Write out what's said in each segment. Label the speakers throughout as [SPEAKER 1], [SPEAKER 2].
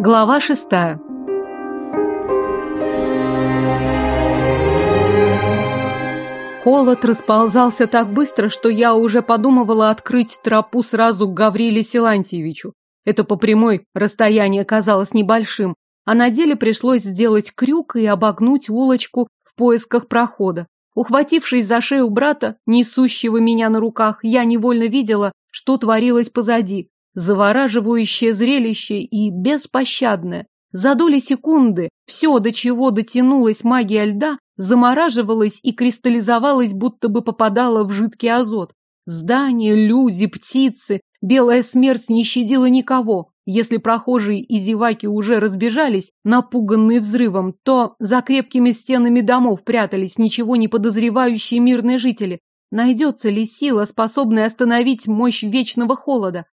[SPEAKER 1] Глава шестая. Холод расползался так быстро, что я уже подумывала открыть тропу сразу к Гавриле Силантьевичу. Это по прямой расстояние казалось небольшим, а на деле пришлось сделать крюк и обогнуть улочку в поисках прохода. Ухватившись за шею брата, несущего меня на руках, я невольно видела, что творилось позади. Завораживающее зрелище и беспощадное. За доли секунды все, до чего дотянулась магия льда, замораживалось и кристаллизовалось, будто бы попадало в жидкий азот. Здания, люди, птицы, белая смерть не щадила никого. Если прохожие и зеваки уже разбежались, напуганные взрывом, то за крепкими стенами домов прятались ничего не подозревающие мирные жители. Найдется ли сила, способная остановить мощь вечного холода?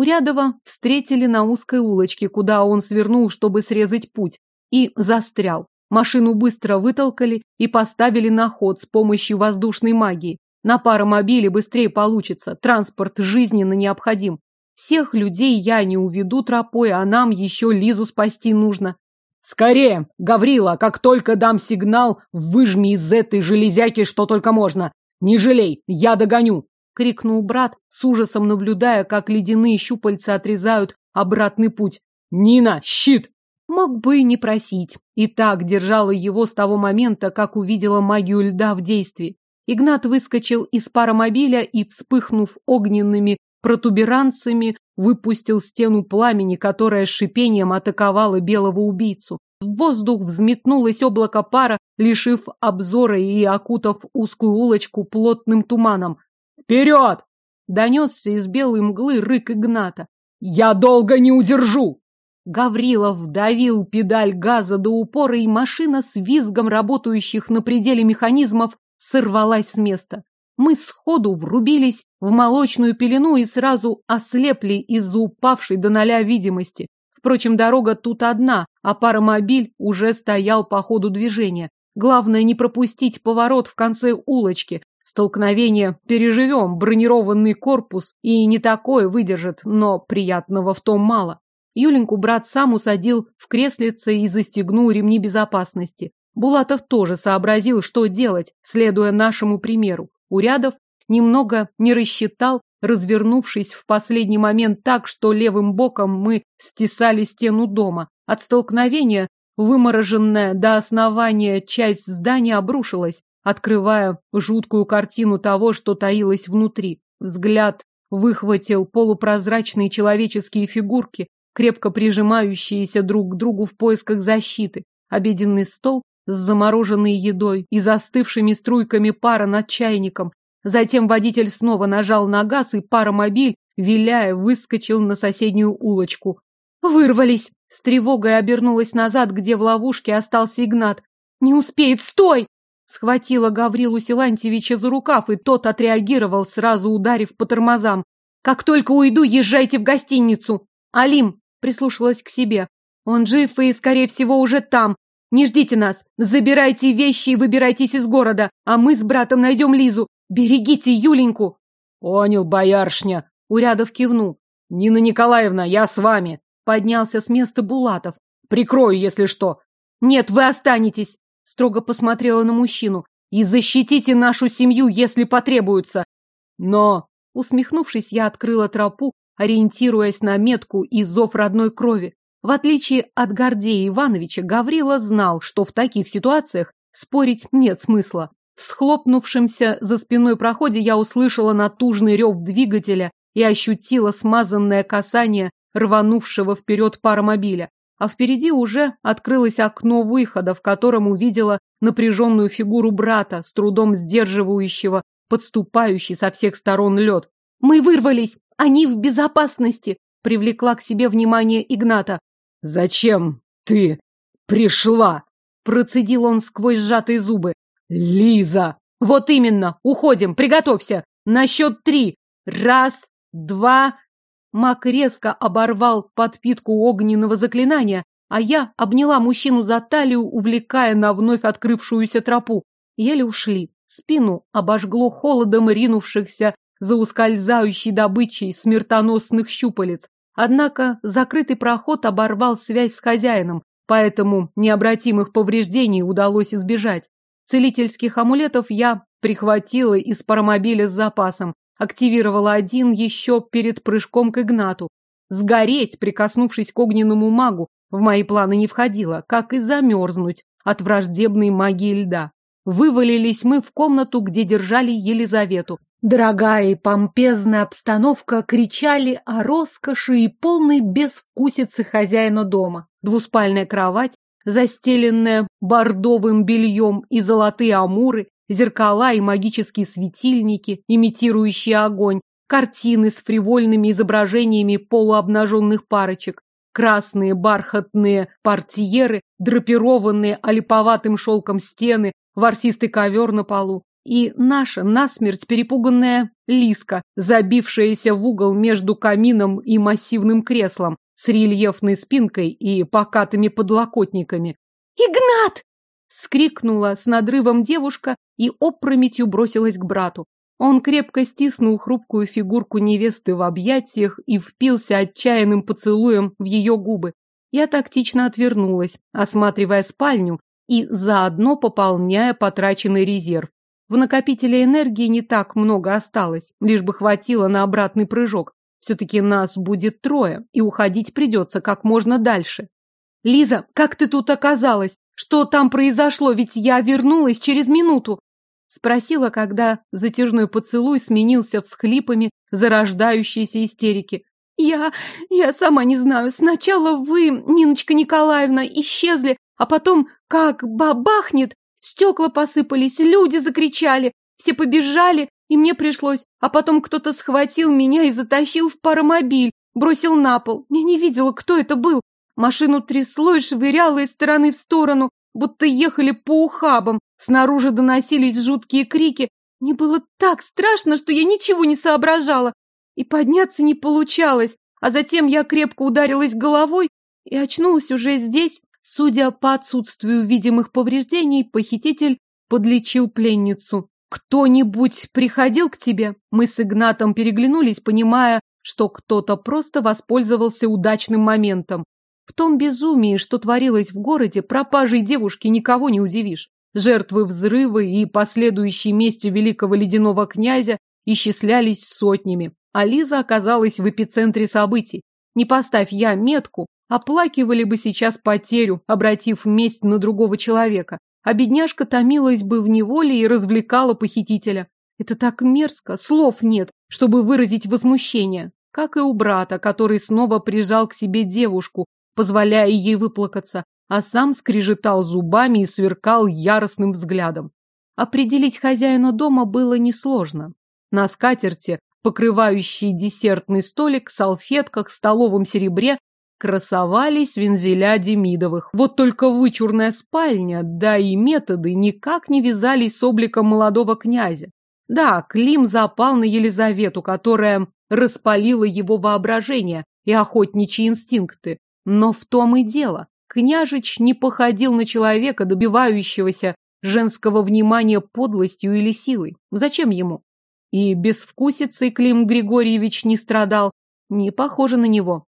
[SPEAKER 1] Урядова встретили на узкой улочке, куда он свернул, чтобы срезать путь, и застрял. Машину быстро вытолкали и поставили на ход с помощью воздушной магии. На паромобиле быстрее получится, транспорт жизненно необходим. Всех людей я не уведу тропой, а нам еще Лизу спасти нужно. Скорее, Гаврила, как только дам сигнал, выжми из этой железяки что только можно. Не жалей, я догоню крикнул брат, с ужасом наблюдая, как ледяные щупальца отрезают обратный путь. «Нина, щит!» Мог бы и не просить. И так держала его с того момента, как увидела магию льда в действии. Игнат выскочил из паромобиля и, вспыхнув огненными протуберанцами, выпустил стену пламени, которая шипением атаковала белого убийцу. В воздух взметнулось облако пара, лишив обзора и окутав узкую улочку плотным туманом. «Вперед!» — донесся из белой мглы рык Игната. «Я долго не удержу!» Гаврилов вдавил педаль газа до упора, и машина с визгом работающих на пределе механизмов сорвалась с места. Мы сходу врубились в молочную пелену и сразу ослепли из-за упавшей до ноля видимости. Впрочем, дорога тут одна, а паромобиль уже стоял по ходу движения. Главное не пропустить поворот в конце улочки, Столкновение переживем, бронированный корпус и не такое выдержит, но приятного в том мало. Юленьку брат сам усадил в креслице и застегнул ремни безопасности. Булатов тоже сообразил, что делать, следуя нашему примеру. Урядов немного не рассчитал, развернувшись в последний момент так, что левым боком мы стесали стену дома. От столкновения вымороженная до основания часть здания обрушилась, открывая жуткую картину того, что таилось внутри. Взгляд выхватил полупрозрачные человеческие фигурки, крепко прижимающиеся друг к другу в поисках защиты, обеденный стол с замороженной едой и застывшими струйками пара над чайником. Затем водитель снова нажал на газ, и паромобиль, виляя, выскочил на соседнюю улочку. «Вырвались!» С тревогой обернулась назад, где в ловушке остался Игнат. «Не успеет! Стой!» Схватила Гаврилу Силантьевича за рукав, и тот отреагировал, сразу ударив по тормозам. «Как только уйду, езжайте в гостиницу!» «Алим!» прислушалась к себе. «Он жив и, скорее всего, уже там. Не ждите нас. Забирайте вещи и выбирайтесь из города, а мы с братом найдем Лизу. Берегите Юленьку!» «Понял, бояршня!» Урядов кивнул. «Нина Николаевна, я с вами!» Поднялся с места Булатов. «Прикрою, если что!» «Нет, вы останетесь!» Строго посмотрела на мужчину. «И защитите нашу семью, если потребуется!» «Но...» Усмехнувшись, я открыла тропу, ориентируясь на метку и зов родной крови. В отличие от Гордея Ивановича, Гаврила знал, что в таких ситуациях спорить нет смысла. В схлопнувшемся за спиной проходе я услышала натужный рев двигателя и ощутила смазанное касание рванувшего вперед паромобиля а впереди уже открылось окно выхода, в котором увидела напряженную фигуру брата, с трудом сдерживающего подступающий со всех сторон лед. «Мы вырвались! Они в безопасности!» привлекла к себе внимание Игната. «Зачем ты пришла?» процедил он сквозь сжатые зубы. «Лиза!» «Вот именно! Уходим! Приготовься! На счет три! Раз, два, Мак резко оборвал подпитку огненного заклинания, а я обняла мужчину за талию, увлекая на вновь открывшуюся тропу. Еле ушли. Спину обожгло холодом ринувшихся за ускользающей добычей смертоносных щупалец. Однако закрытый проход оборвал связь с хозяином, поэтому необратимых повреждений удалось избежать. Целительских амулетов я прихватила из паромобиля с запасом, активировала один еще перед прыжком к Игнату. Сгореть, прикоснувшись к огненному магу, в мои планы не входило, как и замерзнуть от враждебной магии льда. Вывалились мы в комнату, где держали Елизавету. Дорогая и помпезная обстановка кричали о роскоши и полной безвкусице хозяина дома. Двуспальная кровать, застеленная бордовым бельем и золотые амуры, зеркала и магические светильники, имитирующие огонь, картины с фривольными изображениями полуобнаженных парочек, красные бархатные портьеры, драпированные олиповатым шелком стены, ворсистый ковер на полу и наша насмерть перепуганная Лиска, забившаяся в угол между камином и массивным креслом с рельефной спинкой и покатыми подлокотниками. «Игнат!» — скрикнула с надрывом девушка и опрометью бросилась к брату. Он крепко стиснул хрупкую фигурку невесты в объятиях и впился отчаянным поцелуем в ее губы. Я тактично отвернулась, осматривая спальню и заодно пополняя потраченный резерв. В накопителе энергии не так много осталось, лишь бы хватило на обратный прыжок. Все-таки нас будет трое, и уходить придется как можно дальше. Лиза, как ты тут оказалась? Что там произошло? Ведь я вернулась через минуту. Спросила, когда затяжной поцелуй сменился всхлипами зарождающейся истерики. Я... я сама не знаю. Сначала вы, Ниночка Николаевна, исчезли, а потом как бабахнет, стекла посыпались, люди закричали, все побежали, и мне пришлось. А потом кто-то схватил меня и затащил в паромобиль, бросил на пол. Я не видела, кто это был. Машину трясло и швыряло из стороны в сторону, будто ехали по ухабам. Снаружи доносились жуткие крики. Мне было так страшно, что я ничего не соображала. И подняться не получалось. А затем я крепко ударилась головой и очнулась уже здесь. Судя по отсутствию видимых повреждений, похититель подлечил пленницу. «Кто-нибудь приходил к тебе?» Мы с Игнатом переглянулись, понимая, что кто-то просто воспользовался удачным моментом. В том безумии, что творилось в городе, пропажей девушки никого не удивишь. Жертвы взрыва и последующей мести великого ледяного князя исчислялись сотнями, а Лиза оказалась в эпицентре событий. Не поставь я метку, оплакивали бы сейчас потерю, обратив месть на другого человека, а бедняжка томилась бы в неволе и развлекала похитителя. Это так мерзко, слов нет, чтобы выразить возмущение, как и у брата, который снова прижал к себе девушку, позволяя ей выплакаться, а сам скрежетал зубами и сверкал яростным взглядом. Определить хозяина дома было несложно. На скатерти, покрывающей десертный столик, салфетках, столовом серебре, красовались вензеля Демидовых. Вот только вычурная спальня, да и методы никак не вязались с обликом молодого князя. Да, Клим запал на Елизавету, которая распалила его воображение и охотничьи инстинкты. Но в том и дело. Княжич не походил на человека, добивающегося женского внимания подлостью или силой. Зачем ему? И безвкусицей Клим Григорьевич не страдал. Не похоже на него.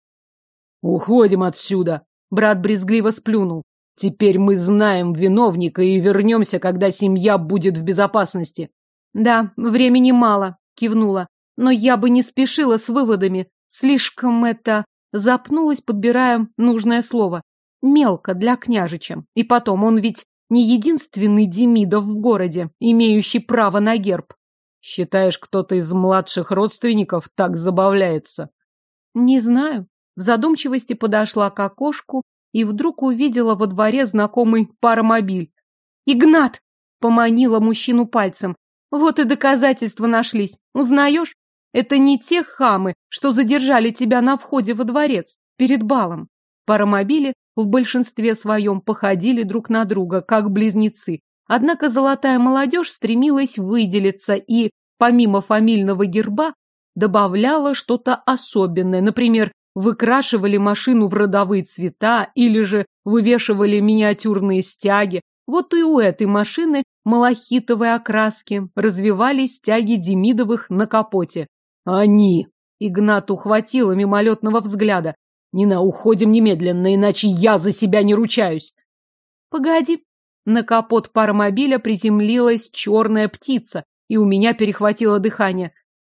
[SPEAKER 1] «Уходим отсюда!» Брат брезгливо сплюнул. «Теперь мы знаем виновника и вернемся, когда семья будет в безопасности». «Да, времени мало», кивнула. «Но я бы не спешила с выводами. Слишком это...» Запнулась, подбирая нужное слово мелко для княжича. И потом, он ведь не единственный Демидов в городе, имеющий право на герб. Считаешь, кто-то из младших родственников так забавляется? Не знаю. В задумчивости подошла к окошку и вдруг увидела во дворе знакомый паромобиль. «Игнат!» — поманила мужчину пальцем. «Вот и доказательства нашлись. Узнаешь? Это не те хамы, что задержали тебя на входе во дворец перед балом. Паромобили в большинстве своем походили друг на друга, как близнецы. Однако золотая молодежь стремилась выделиться и, помимо фамильного герба, добавляла что-то особенное. Например, выкрашивали машину в родовые цвета или же вывешивали миниатюрные стяги. Вот и у этой машины малахитовой окраски развивались стяги Демидовых на капоте. Они! Игнат ухватила мимолетного взгляда. «Нина, уходим немедленно, иначе я за себя не ручаюсь!» «Погоди!» На капот паромобиля приземлилась черная птица, и у меня перехватило дыхание.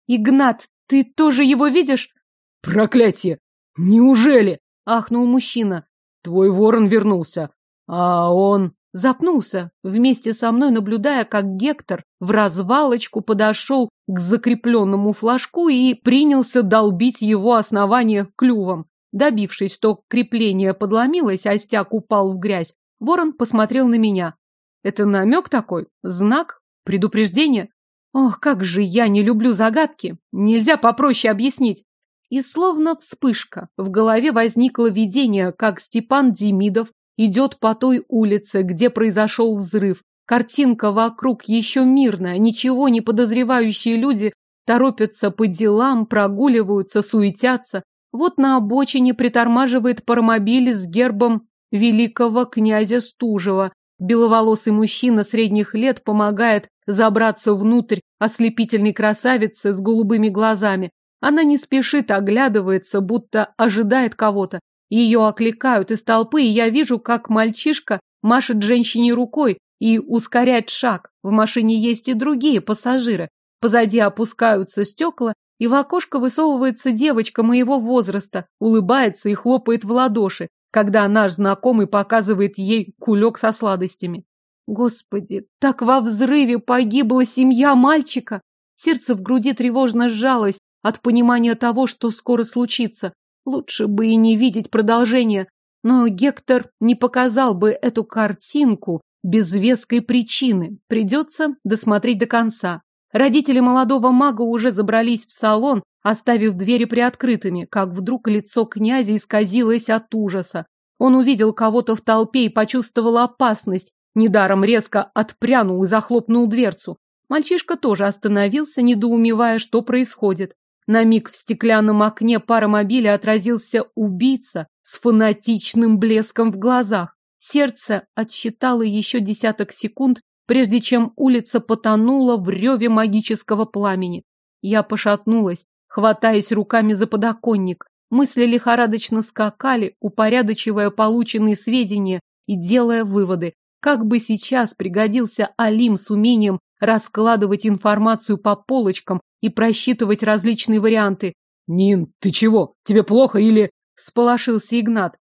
[SPEAKER 1] «Игнат, ты тоже его видишь?» «Проклятие! Неужели?» — ахнул мужчина. «Твой ворон вернулся, а он...» Запнулся, вместе со мной наблюдая, как Гектор в развалочку подошел к закрепленному флажку и принялся долбить его основание клювом. Добившись, что крепление подломилось, а стяг упал в грязь, ворон посмотрел на меня. Это намек такой? Знак? Предупреждение? Ох, как же я не люблю загадки. Нельзя попроще объяснить. И словно вспышка, в голове возникло видение, как Степан Демидов идет по той улице, где произошел взрыв. Картинка вокруг еще мирная, ничего не подозревающие люди торопятся по делам, прогуливаются, суетятся. Вот на обочине притормаживает паромобиль с гербом великого князя Стужева. Беловолосый мужчина средних лет помогает забраться внутрь ослепительной красавицы с голубыми глазами. Она не спешит, оглядывается, будто ожидает кого-то. Ее окликают из толпы, и я вижу, как мальчишка машет женщине рукой и ускоряет шаг. В машине есть и другие пассажиры. Позади опускаются стекла, и в окошко высовывается девочка моего возраста, улыбается и хлопает в ладоши, когда наш знакомый показывает ей кулек со сладостями. Господи, так во взрыве погибла семья мальчика! Сердце в груди тревожно сжалось от понимания того, что скоро случится. Лучше бы и не видеть продолжения. Но Гектор не показал бы эту картинку без веской причины. Придется досмотреть до конца. Родители молодого мага уже забрались в салон, оставив двери приоткрытыми, как вдруг лицо князя исказилось от ужаса. Он увидел кого-то в толпе и почувствовал опасность. Недаром резко отпрянул и захлопнул дверцу. Мальчишка тоже остановился, недоумевая, что происходит. На миг в стеклянном окне паромобиля отразился убийца с фанатичным блеском в глазах. Сердце отсчитало еще десяток секунд, прежде чем улица потонула в реве магического пламени. Я пошатнулась, хватаясь руками за подоконник. Мысли лихорадочно скакали, упорядочивая полученные сведения и делая выводы. Как бы сейчас пригодился Алим с умением раскладывать информацию по полочкам и просчитывать различные варианты. «Нин, ты чего? Тебе плохо или...» — сполошился Игнат.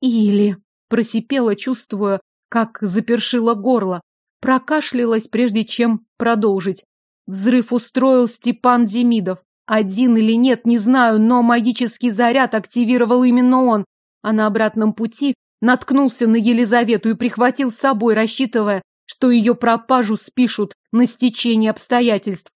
[SPEAKER 1] «Или...» — просипела, чувствуя, как запершило горло. Прокашлялась, прежде чем продолжить. Взрыв устроил Степан Демидов. Один или нет, не знаю, но магический заряд активировал именно он. А на обратном пути наткнулся на Елизавету и прихватил с собой, рассчитывая, что ее пропажу спишут на стечение обстоятельств.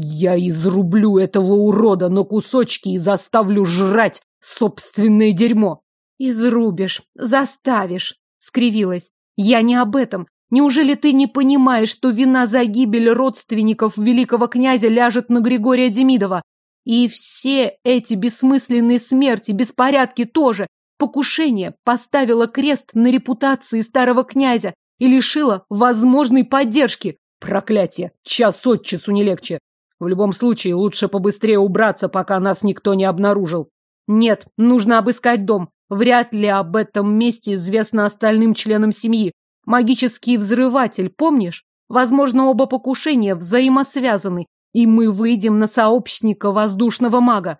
[SPEAKER 1] Я изрублю этого урода на кусочки и заставлю жрать собственное дерьмо. Изрубишь, заставишь, скривилась. Я не об этом. Неужели ты не понимаешь, что вина за гибель родственников великого князя ляжет на Григория Демидова? И все эти бессмысленные смерти, беспорядки тоже. Покушение поставило крест на репутации старого князя и лишило возможной поддержки. Проклятие! Час от часу не легче. В любом случае, лучше побыстрее убраться, пока нас никто не обнаружил. Нет, нужно обыскать дом. Вряд ли об этом месте известно остальным членам семьи. Магический взрыватель, помнишь? Возможно, оба покушения взаимосвязаны, и мы выйдем на сообщника воздушного мага.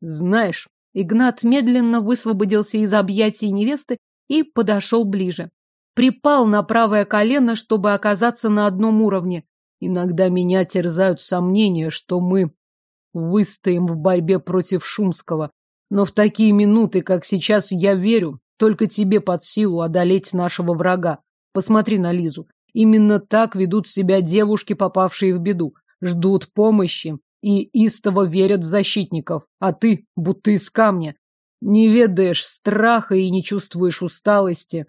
[SPEAKER 1] Знаешь, Игнат медленно высвободился из объятий невесты и подошел ближе. Припал на правое колено, чтобы оказаться на одном уровне. Иногда меня терзают сомнения, что мы выстоим в борьбе против Шумского. Но в такие минуты, как сейчас, я верю, только тебе под силу одолеть нашего врага. Посмотри на Лизу. Именно так ведут себя девушки, попавшие в беду. Ждут помощи и истово верят в защитников. А ты, будто из камня, не ведаешь страха и не чувствуешь усталости.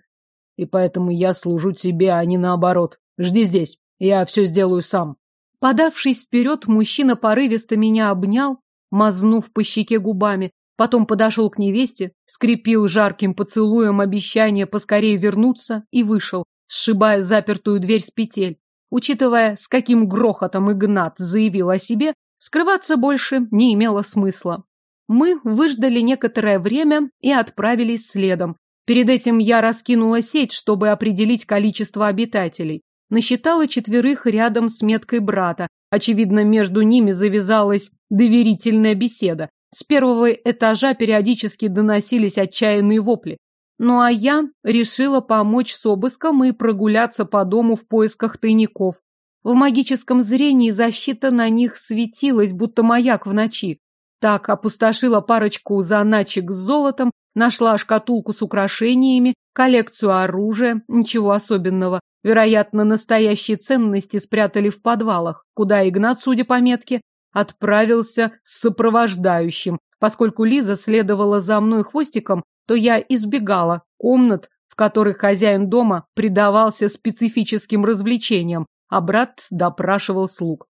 [SPEAKER 1] И поэтому я служу тебе, а не наоборот. Жди здесь. Я все сделаю сам. Подавшись вперед, мужчина порывисто меня обнял, мазнув по щеке губами, потом подошел к невесте, скрепил жарким поцелуем обещание поскорее вернуться и вышел, сшибая запертую дверь с петель. Учитывая, с каким грохотом Игнат заявил о себе, скрываться больше не имело смысла. Мы выждали некоторое время и отправились следом. Перед этим я раскинула сеть, чтобы определить количество обитателей. Насчитала четверых рядом с меткой брата. Очевидно, между ними завязалась доверительная беседа. С первого этажа периодически доносились отчаянные вопли. Ну а я решила помочь с обыском и прогуляться по дому в поисках тайников. В магическом зрении защита на них светилась, будто маяк в ночи. Так опустошила парочку заначек с золотом, нашла шкатулку с украшениями, коллекцию оружия, ничего особенного. Вероятно, настоящие ценности спрятали в подвалах, куда Игнат, судя по метке, отправился с сопровождающим. Поскольку Лиза следовала за мной хвостиком, то я избегала комнат, в которых хозяин дома предавался специфическим развлечениям, а брат допрашивал слуг.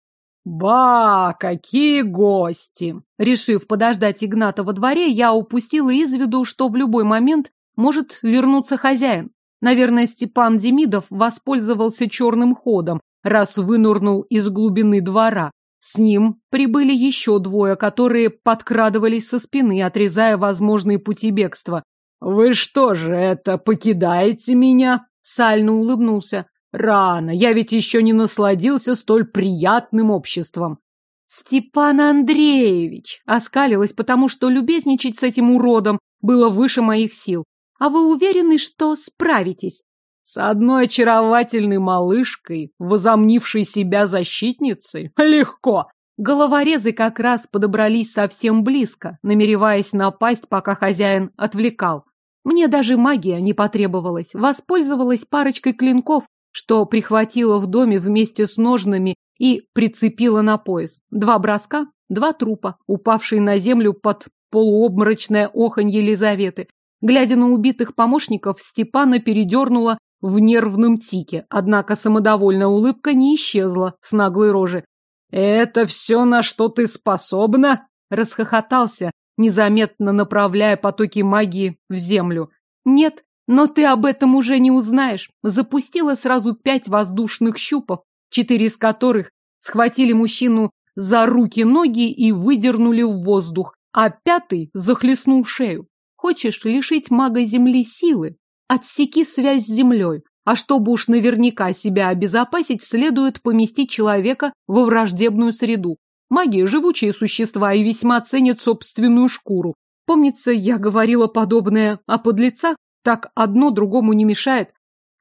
[SPEAKER 1] «Ба, какие гости!» Решив подождать Игната во дворе, я упустила из виду, что в любой момент может вернуться хозяин. Наверное, Степан Демидов воспользовался черным ходом, раз вынурнул из глубины двора. С ним прибыли еще двое, которые подкрадывались со спины, отрезая возможные пути бегства. «Вы что же это, покидаете меня?» Сально улыбнулся. Рано, я ведь еще не насладился столь приятным обществом. Степан Андреевич оскалилась, потому что любезничать с этим уродом было выше моих сил. А вы уверены, что справитесь? С одной очаровательной малышкой, возомнившей себя защитницей? Легко. Головорезы как раз подобрались совсем близко, намереваясь напасть, пока хозяин отвлекал. Мне даже магия не потребовалась. Воспользовалась парочкой клинков, что прихватила в доме вместе с ножными и прицепила на пояс. Два броска, два трупа, упавшие на землю под полуобморочное оханье Елизаветы. Глядя на убитых помощников, Степана передернула в нервном тике, однако самодовольная улыбка не исчезла с наглой рожи. «Это все, на что ты способна?» Расхохотался, незаметно направляя потоки магии в землю. «Нет, но ты об этом уже не узнаешь. Запустила сразу пять воздушных щупов, четыре из которых схватили мужчину за руки-ноги и выдернули в воздух, а пятый захлестнул шею. Хочешь лишить мага земли силы? Отсеки связь с землей. А чтобы уж наверняка себя обезопасить, следует поместить человека во враждебную среду. Маги – живучие существа и весьма ценят собственную шкуру. Помнится, я говорила подобное о подлецах, так одно другому не мешает.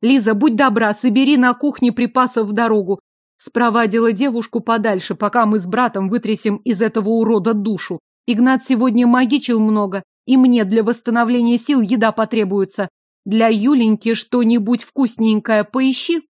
[SPEAKER 1] Лиза, будь добра, собери на кухне припасов в дорогу. Спровадила девушку подальше, пока мы с братом вытрясем из этого урода душу. Игнат сегодня магичил много, и мне для восстановления сил еда потребуется. Для Юленьки что-нибудь вкусненькое поищи.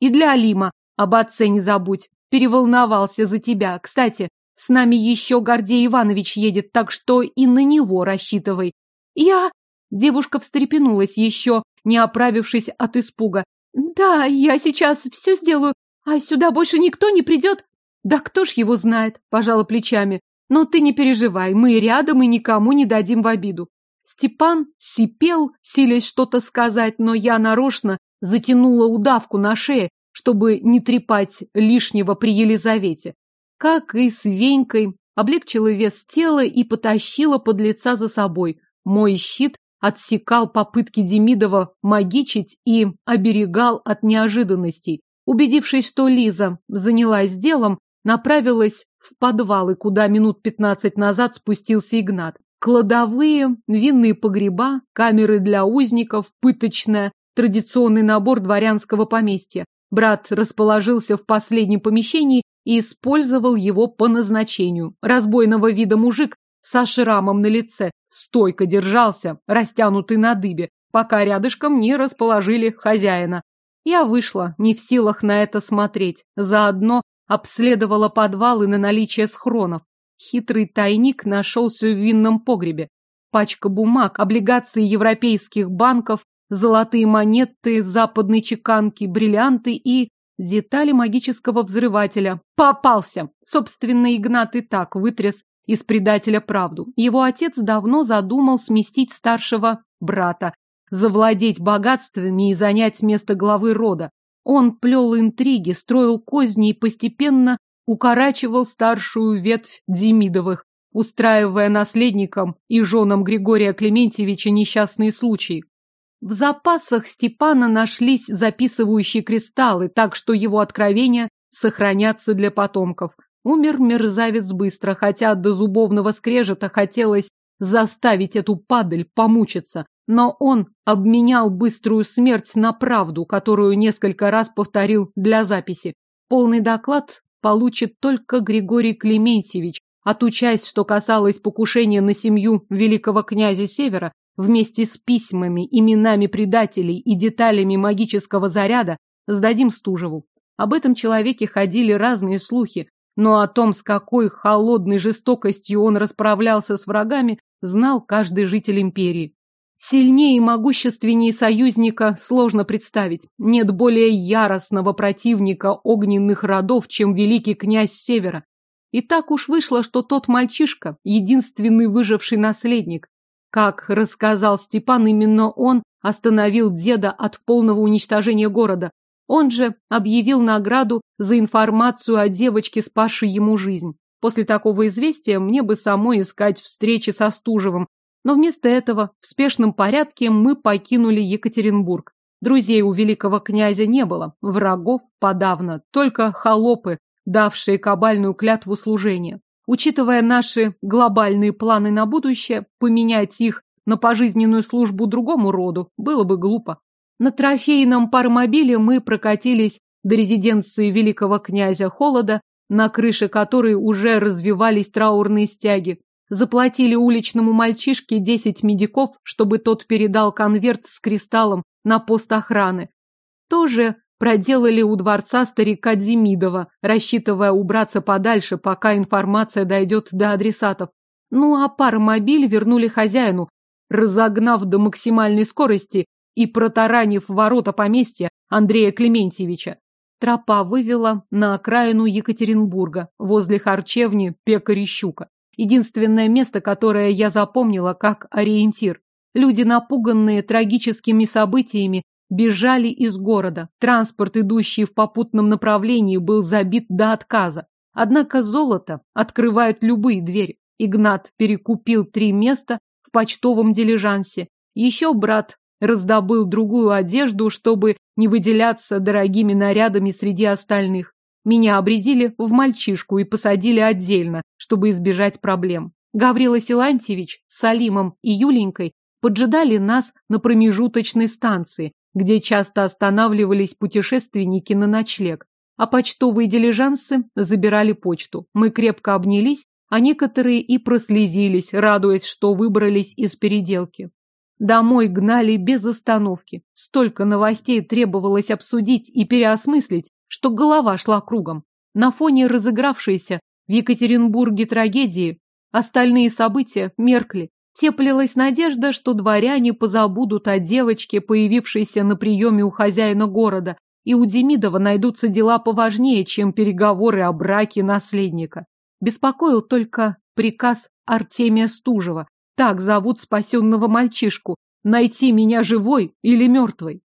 [SPEAKER 1] И для Алима об отце не забудь. Переволновался за тебя. Кстати, с нами еще Гордей Иванович едет, так что и на него рассчитывай. Я... Девушка встрепенулась еще, не оправившись от испуга. «Да, я сейчас все сделаю, а сюда больше никто не придет?» «Да кто ж его знает?» – пожала плечами. «Но ты не переживай, мы рядом и никому не дадим в обиду». Степан сипел, силясь что-то сказать, но я нарочно затянула удавку на шее, чтобы не трепать лишнего при Елизавете. Как и с Венькой, облегчила вес тела и потащила под лица за собой. Мой щит отсекал попытки Демидова магичить и оберегал от неожиданностей. Убедившись, что Лиза занялась делом, направилась в подвалы, куда минут пятнадцать назад спустился Игнат. Кладовые, винные погреба, камеры для узников, пыточная, традиционный набор дворянского поместья. Брат расположился в последнем помещении и использовал его по назначению. Разбойного вида мужик со шрамом на лице, стойко держался, растянутый на дыбе, пока рядышком не расположили хозяина. Я вышла, не в силах на это смотреть, заодно обследовала подвалы на наличие схронов. Хитрый тайник нашелся в винном погребе. Пачка бумаг, облигации европейских банков, золотые монеты западной чеканки, бриллианты и детали магического взрывателя. Попался! Собственно, Игнат и так вытряс из предателя правду. Его отец давно задумал сместить старшего брата, завладеть богатствами и занять место главы рода. Он плел интриги, строил козни и постепенно укорачивал старшую ветвь Демидовых. устраивая наследникам и женам Григория Клементьевича несчастные случаи. В запасах Степана нашлись записывающие кристаллы, так что его откровения сохранятся для потомков. Умер мерзавец быстро, хотя до зубовного скрежета хотелось заставить эту падаль помучиться. Но он обменял быструю смерть на правду, которую несколько раз повторил для записи. Полный доклад получит только Григорий Клементьевич, а ту часть, что касалась покушения на семью великого князя Севера, вместе с письмами, именами предателей и деталями магического заряда, сдадим Стужеву. Об этом человеке ходили разные слухи, но о том, с какой холодной жестокостью он расправлялся с врагами, знал каждый житель империи. Сильнее и могущественнее союзника сложно представить. Нет более яростного противника огненных родов, чем великий князь Севера. И так уж вышло, что тот мальчишка – единственный выживший наследник. Как рассказал Степан, именно он остановил деда от полного уничтожения города. Он же объявил награду за информацию о девочке, спасшей ему жизнь. После такого известия мне бы самой искать встречи со Стужевым, но вместо этого в спешном порядке мы покинули Екатеринбург. Друзей у великого князя не было, врагов подавно, только холопы, давшие кабальную клятву служения. Учитывая наши глобальные планы на будущее, поменять их на пожизненную службу другому роду было бы глупо. На трофейном пармобиле мы прокатились до резиденции великого князя Холода, на крыше которой уже развивались траурные стяги. Заплатили уличному мальчишке десять медиков, чтобы тот передал конверт с кристаллом на пост охраны. Тоже проделали у дворца старика Демидова, рассчитывая убраться подальше, пока информация дойдет до адресатов. Ну а паромобиль вернули хозяину, разогнав до максимальной скорости и протаранив ворота поместья Андрея Клементьевича. Тропа вывела на окраину Екатеринбурга, возле харчевни пекаря Щука. Единственное место, которое я запомнила как ориентир. Люди, напуганные трагическими событиями, бежали из города. Транспорт, идущий в попутном направлении, был забит до отказа. Однако золото открывают любые двери. Игнат перекупил три места в почтовом дилижансе. Еще брат раздобыл другую одежду, чтобы не выделяться дорогими нарядами среди остальных. Меня обредили в мальчишку и посадили отдельно, чтобы избежать проблем. Гаврила Силантьевич с Салимом и Юленькой поджидали нас на промежуточной станции, где часто останавливались путешественники на ночлег, а почтовые дилижансы забирали почту. Мы крепко обнялись, а некоторые и прослезились, радуясь, что выбрались из переделки. Домой гнали без остановки. Столько новостей требовалось обсудить и переосмыслить, что голова шла кругом. На фоне разыгравшейся в Екатеринбурге трагедии остальные события меркли. Теплилась надежда, что дворяне позабудут о девочке, появившейся на приеме у хозяина города, и у Демидова найдутся дела поважнее, чем переговоры о браке наследника. Беспокоил только приказ Артемия Стужева, так зовут спасенного мальчишку, найти меня живой или мертвой.